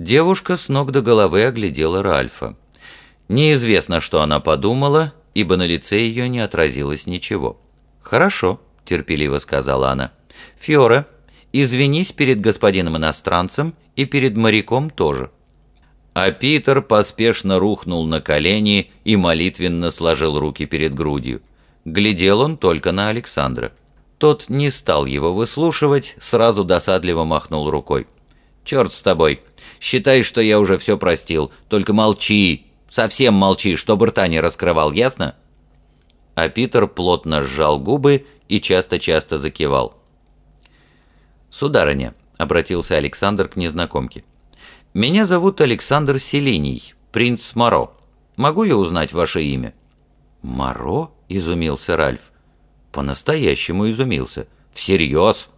Девушка с ног до головы оглядела Ральфа. Неизвестно, что она подумала, ибо на лице ее не отразилось ничего. «Хорошо», — терпеливо сказала она. «Фиора, извинись перед господином иностранцем и перед моряком тоже». А Питер поспешно рухнул на колени и молитвенно сложил руки перед грудью. Глядел он только на Александра. Тот не стал его выслушивать, сразу досадливо махнул рукой. «Черт с тобой! Считай, что я уже все простил. Только молчи! Совсем молчи, чтобы рта не раскрывал, ясно?» А Питер плотно сжал губы и часто-часто закивал. «Сударыня», — обратился Александр к незнакомке, — «меня зовут Александр Селиний, принц Моро. Могу я узнать ваше имя?» «Моро?» — изумился Ральф. По-настоящему изумился. «Всерьез?»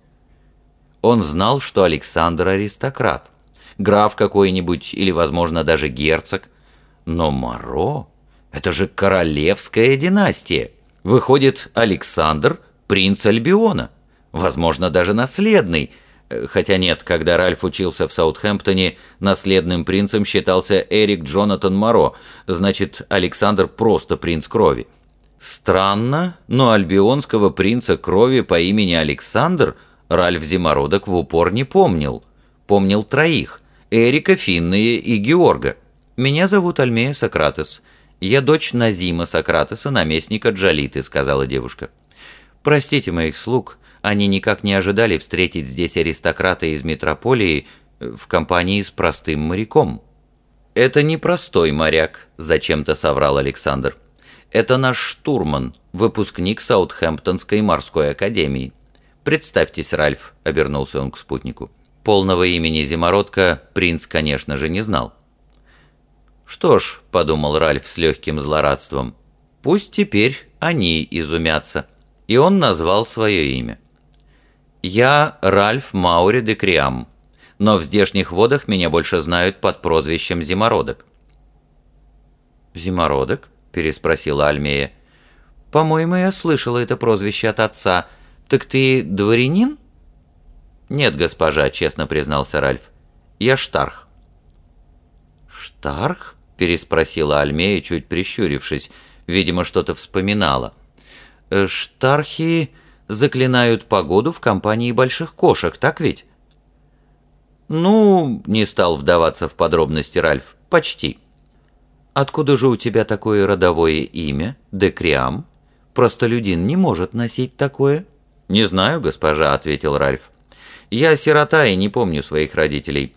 Он знал, что Александр аристократ. Граф какой-нибудь или, возможно, даже герцог. Но Моро — это же королевская династия. Выходит, Александр — принц Альбиона. Возможно, даже наследный. Хотя нет, когда Ральф учился в Саутхэмптоне, наследным принцем считался Эрик Джонатан Моро. Значит, Александр просто принц крови. Странно, но альбионского принца крови по имени Александр Ральф Зимородок в упор не помнил. Помнил троих – Эрика, Финные и Георга. «Меня зовут Альмея Сократес. Я дочь Назима Сократеса, наместника Джалиты», – сказала девушка. «Простите моих слуг, они никак не ожидали встретить здесь аристократа из метрополии в компании с простым моряком». «Это не простой моряк», – зачем-то соврал Александр. Это наш штурман, выпускник Саутхэмптонской морской академии. Представьтесь, Ральф, обернулся он к спутнику. Полного имени Зимородка принц, конечно же, не знал. «Что ж», — подумал Ральф с легким злорадством, — «пусть теперь они изумятся». И он назвал свое имя. «Я Ральф Маури де Криам, но в здешних водах меня больше знают под прозвищем Зимородок». «Зимородок?» – переспросила Альмея. «По-моему, я слышала это прозвище от отца. Так ты дворянин?» «Нет, госпожа», – честно признался Ральф. «Я Штарх». «Штарх?» – переспросила Альмея, чуть прищурившись. Видимо, что-то вспоминала. «Э, «Штархи заклинают погоду в компании больших кошек, так ведь?» «Ну, не стал вдаваться в подробности Ральф, почти». «Откуда же у тебя такое родовое имя, Декриам? Простолюдин не может носить такое». «Не знаю, госпожа», — ответил Ральф. «Я сирота и не помню своих родителей.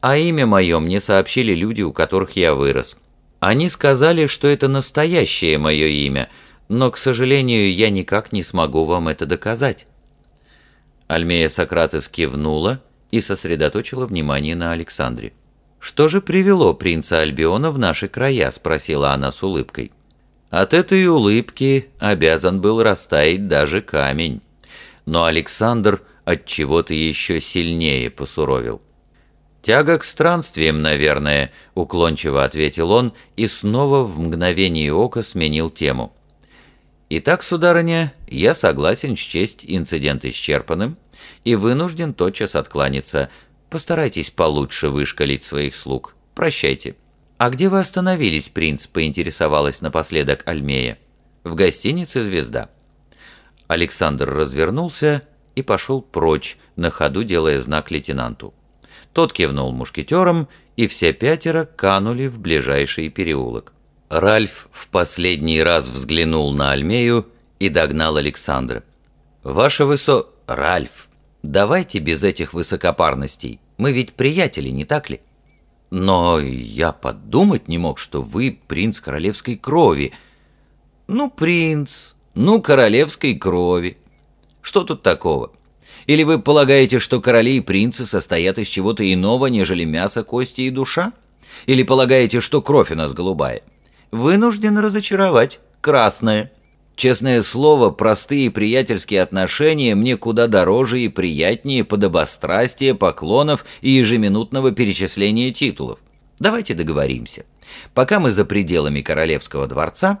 А имя мое мне сообщили люди, у которых я вырос. Они сказали, что это настоящее мое имя, но, к сожалению, я никак не смогу вам это доказать». Альмея Сократес кивнула и сосредоточила внимание на Александре. «Что же привело принца Альбиона в наши края?» – спросила она с улыбкой. От этой улыбки обязан был растаять даже камень. Но Александр от чего то еще сильнее посуровил. «Тяга к странствиям, наверное», — уклончиво ответил он и снова в мгновение ока сменил тему. «Итак, сударыня, я согласен счесть инцидент исчерпанным и вынужден тотчас откланяться, Постарайтесь получше вышкалить своих слуг. Прощайте». «А где вы остановились, принц?» – поинтересовалась напоследок Альмея. «В гостинице «Звезда». Александр развернулся и пошел прочь, на ходу делая знак лейтенанту. Тот кивнул мушкетером, и все пятеро канули в ближайший переулок. Ральф в последний раз взглянул на Альмею и догнал Александра. «Ваше высо...» «Ральф, давайте без этих высокопарностей. Мы ведь приятели, не так ли? Но я подумать не мог, что вы принц королевской крови. Ну, принц, ну, королевской крови. Что тут такого? Или вы полагаете, что короли и принцы состоят из чего-то иного, нежели мясо, кости и душа? Или полагаете, что кровь у нас голубая? Вынужден разочаровать. Красная. Честное слово, простые приятельские отношения мне куда дороже и приятнее подобострастия, поклонов и ежеминутного перечисления титулов. Давайте договоримся. Пока мы за пределами королевского дворца,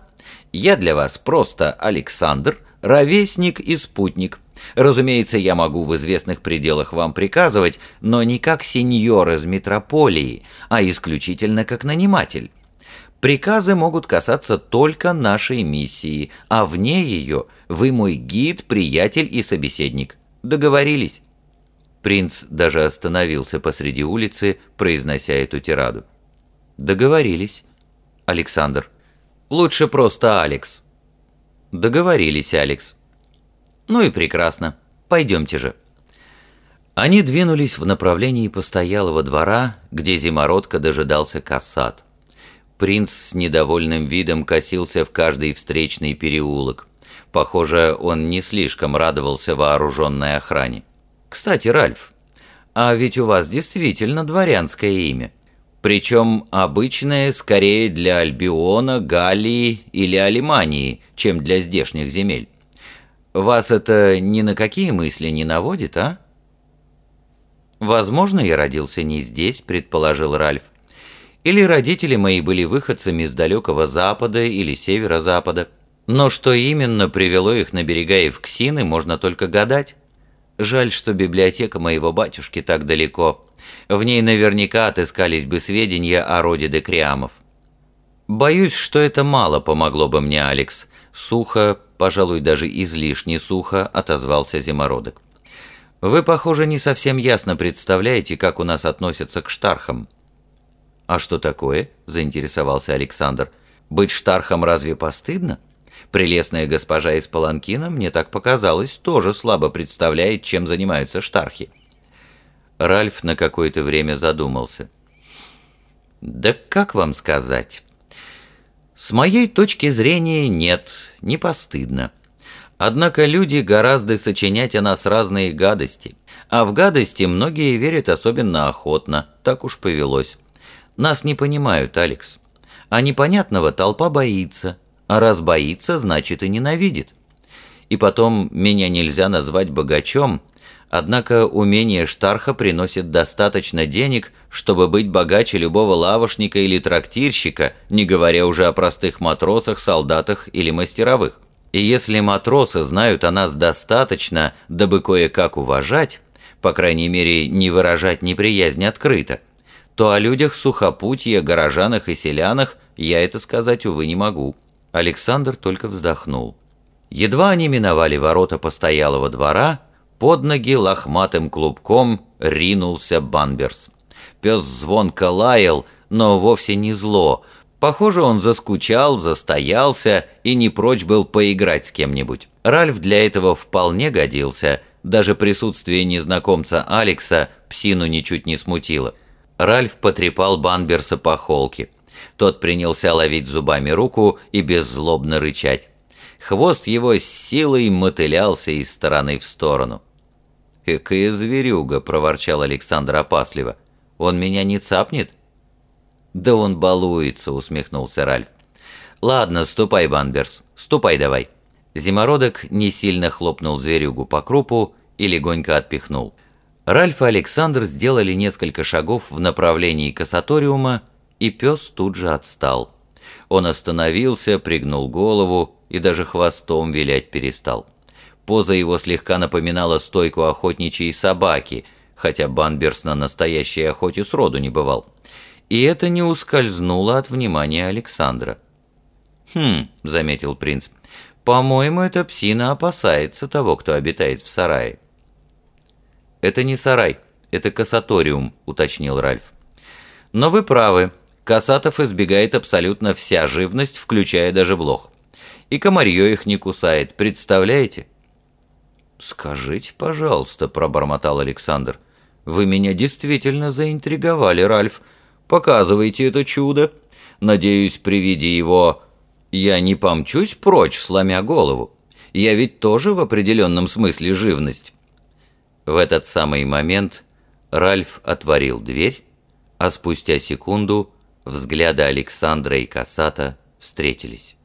я для вас просто Александр, ровесник и спутник, Разумеется, я могу в известных пределах вам приказывать, но не как сеньор из метрополии, а исключительно как наниматель. Приказы могут касаться только нашей миссии, а вне ее вы мой гид, приятель и собеседник. Договорились?» Принц даже остановился посреди улицы, произнося эту тираду. «Договорились. Александр. Лучше просто Алекс». «Договорились, Алекс». «Ну и прекрасно. Пойдемте же». Они двинулись в направлении постоялого двора, где зимородка дожидался кассат. Принц с недовольным видом косился в каждый встречный переулок. Похоже, он не слишком радовался вооруженной охране. «Кстати, Ральф, а ведь у вас действительно дворянское имя. Причем обычное скорее для Альбиона, Галлии или Алимании, чем для здешних земель. Вас это ни на какие мысли не наводит, а?» «Возможно, я родился не здесь», — предположил Ральф. «Или родители мои были выходцами из далекого запада или северо-запада. Но что именно привело их на берега Евксины, можно только гадать. Жаль, что библиотека моего батюшки так далеко. В ней наверняка отыскались бы сведения о роде Декриамов. Боюсь, что это мало помогло бы мне, Алекс. Сухо, пожалуй, даже излишне сухо, отозвался зимородок. Вы, похоже, не совсем ясно представляете, как у нас относятся к штархам. А что такое? заинтересовался Александр. Быть штархом разве постыдно? Прелестная госпожа из Паланкина, мне так показалось, тоже слабо представляет, чем занимаются штархи. Ральф на какое-то время задумался. «Да как вам сказать?» «С моей точки зрения нет, не постыдно. Однако люди гораздо сочинять о нас разные гадости. А в гадости многие верят особенно охотно, так уж повелось. Нас не понимают, Алекс. А непонятного толпа боится, а раз боится, значит и ненавидит. И потом, меня нельзя назвать богачом, однако умение Штарха приносит достаточно денег, чтобы быть богаче любого лавошника или трактирщика, не говоря уже о простых матросах, солдатах или мастеровых. И если матросы знают о нас достаточно, дабы кое-как уважать, по крайней мере, не выражать неприязнь открыто, то о людях сухопутья, горожанах и селянах я это сказать, увы, не могу. Александр только вздохнул. Едва они миновали ворота постоялого двора, под ноги лохматым клубком ринулся Банберс. Пес звонко лаял, но вовсе не зло. Похоже, он заскучал, застоялся и не прочь был поиграть с кем-нибудь. Ральф для этого вполне годился. Даже присутствие незнакомца Алекса псину ничуть не смутило. Ральф потрепал Банберса по холке. Тот принялся ловить зубами руку и беззлобно рычать. Хвост его с силой мотылялся из стороны в сторону. «Экая зверюга!» — проворчал Александр опасливо. «Он меня не цапнет?» «Да он балуется!» — усмехнулся Ральф. «Ладно, ступай, Банберс, ступай давай». Зимородок не сильно хлопнул зверюгу по крупу и легонько отпихнул. Ральф и Александр сделали несколько шагов в направлении кассаториума, и пес тут же отстал. Он остановился, пригнул голову и даже хвостом вилять перестал. Поза его слегка напоминала стойку охотничьей собаки, хотя Банберс на настоящей охоте сроду не бывал. И это не ускользнуло от внимания Александра. «Хм», — заметил принц, — «по-моему, эта псина опасается того, кто обитает в сарае». «Это не сарай, это кассаториум», — уточнил Ральф. «Но вы правы, Касатов избегает абсолютно вся живность, включая даже блох. И комарье их не кусает, представляете? «Скажите, пожалуйста», — пробормотал Александр. «Вы меня действительно заинтриговали, Ральф. Показывайте это чудо. Надеюсь, при виде его я не помчусь прочь, сломя голову. Я ведь тоже в определенном смысле живность». В этот самый момент Ральф отворил дверь, а спустя секунду Взгляды Александра и Касата встретились.